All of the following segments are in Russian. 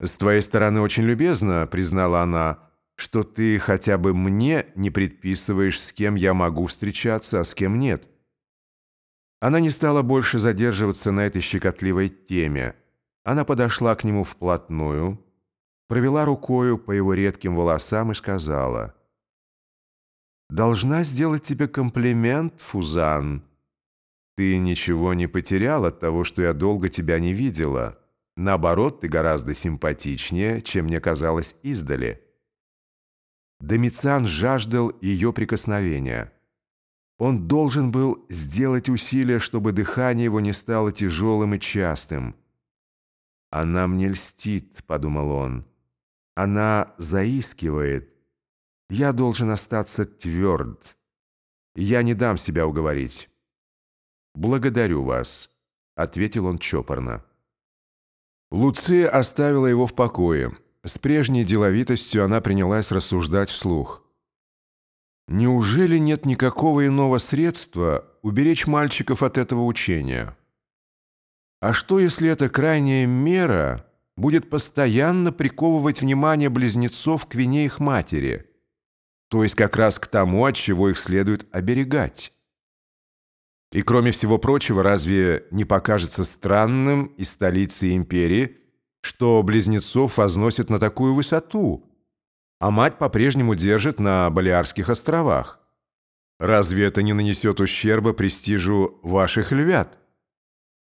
«С твоей стороны очень любезно», — признала она, «что ты хотя бы мне не предписываешь, с кем я могу встречаться, а с кем нет». Она не стала больше задерживаться на этой щекотливой теме. Она подошла к нему вплотную, провела рукою по его редким волосам и сказала, «Должна сделать тебе комплимент, Фузан. Ты ничего не потерял от того, что я долго тебя не видела». Наоборот, ты гораздо симпатичнее, чем мне казалось издали. Домициан жаждал ее прикосновения. Он должен был сделать усилие, чтобы дыхание его не стало тяжелым и частым. «Она мне льстит», — подумал он. «Она заискивает. Я должен остаться тверд. Я не дам себя уговорить». «Благодарю вас», — ответил он чопорно. Луция оставила его в покое. С прежней деловитостью она принялась рассуждать вслух. Неужели нет никакого иного средства уберечь мальчиков от этого учения? А что, если эта крайняя мера будет постоянно приковывать внимание близнецов к вине их матери, то есть как раз к тому, от чего их следует оберегать? И кроме всего прочего, разве не покажется странным из столицы империи, что близнецов возносят на такую высоту, а мать по-прежнему держит на Балиарских островах? Разве это не нанесет ущерба престижу ваших львят?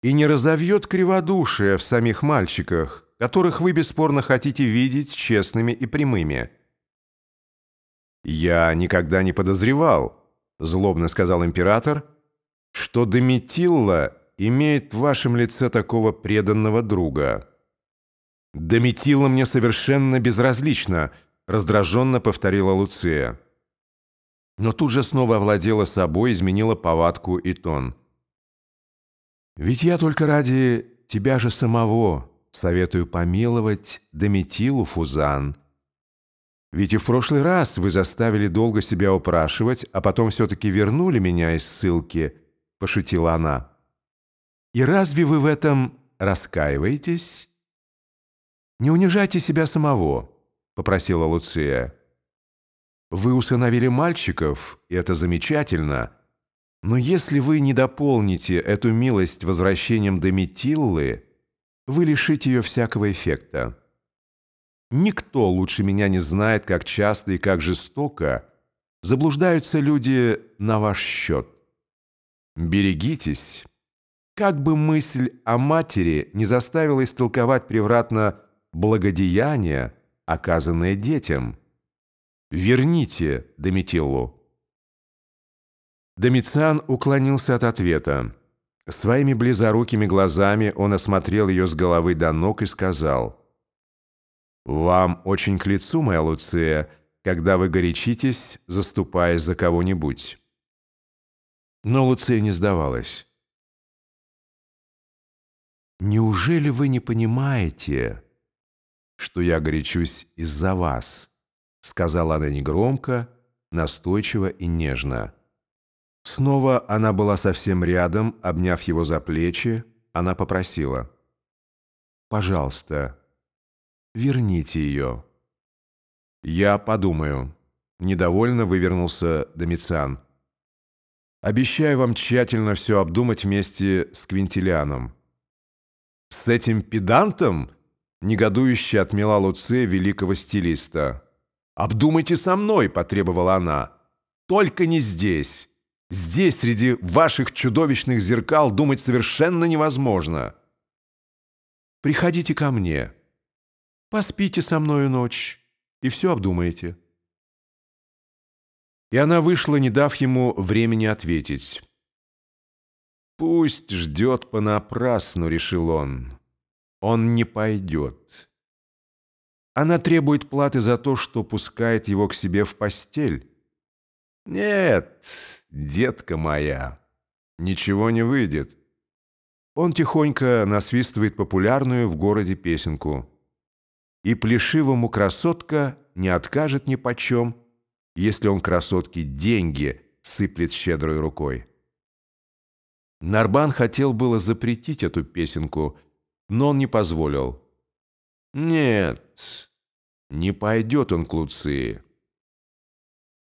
И не разовьет криводушие в самих мальчиках, которых вы бесспорно хотите видеть честными и прямыми? «Я никогда не подозревал», — злобно сказал император, — что Дометилла имеет в вашем лице такого преданного друга. Дометилла мне совершенно безразлично, раздраженно повторила Луция. Но тут же снова овладела собой, изменила повадку и тон. «Ведь я только ради тебя же самого советую помиловать Дометилу, Фузан. Ведь и в прошлый раз вы заставили долго себя упрашивать, а потом все-таки вернули меня из ссылки» пошутила она. «И разве вы в этом раскаиваетесь?» «Не унижайте себя самого», — попросила Луция. «Вы усыновили мальчиков, и это замечательно, но если вы не дополните эту милость возвращением Дометиллы, вы лишите ее всякого эффекта. Никто лучше меня не знает, как часто и как жестоко заблуждаются люди на ваш счет. Берегитесь. Как бы мысль о матери не заставила истолковать превратно благодеяние, оказанное детям. Верните Дометиллу. Домициан уклонился от ответа. Своими близорукими глазами он осмотрел ее с головы до ног и сказал, «Вам очень к лицу, моя Луция, когда вы горячитесь, заступаясь за кого-нибудь». Но Луция не сдавалась. «Неужели вы не понимаете, что я горячусь из-за вас?» сказала она негромко, настойчиво и нежно. Снова она была совсем рядом, обняв его за плечи, она попросила. «Пожалуйста, верните ее». «Я подумаю». Недовольно вывернулся Домициан. Обещаю вам тщательно все обдумать вместе с Квинтилианом». «С этим педантом?» — негодующе отмела Луция великого стилиста. «Обдумайте со мной», — потребовала она. «Только не здесь. Здесь, среди ваших чудовищных зеркал, думать совершенно невозможно». «Приходите ко мне. Поспите со мною ночь и все обдумаете». И она вышла, не дав ему времени ответить. «Пусть ждет понапрасну», — решил он. «Он не пойдет». Она требует платы за то, что пускает его к себе в постель. «Нет, детка моя, ничего не выйдет». Он тихонько насвистывает популярную в городе песенку. И плешивому красотка не откажет ни почем, если он красотке деньги сыплет щедрой рукой. Нарбан хотел было запретить эту песенку, но он не позволил. Нет, не пойдет он к Луции.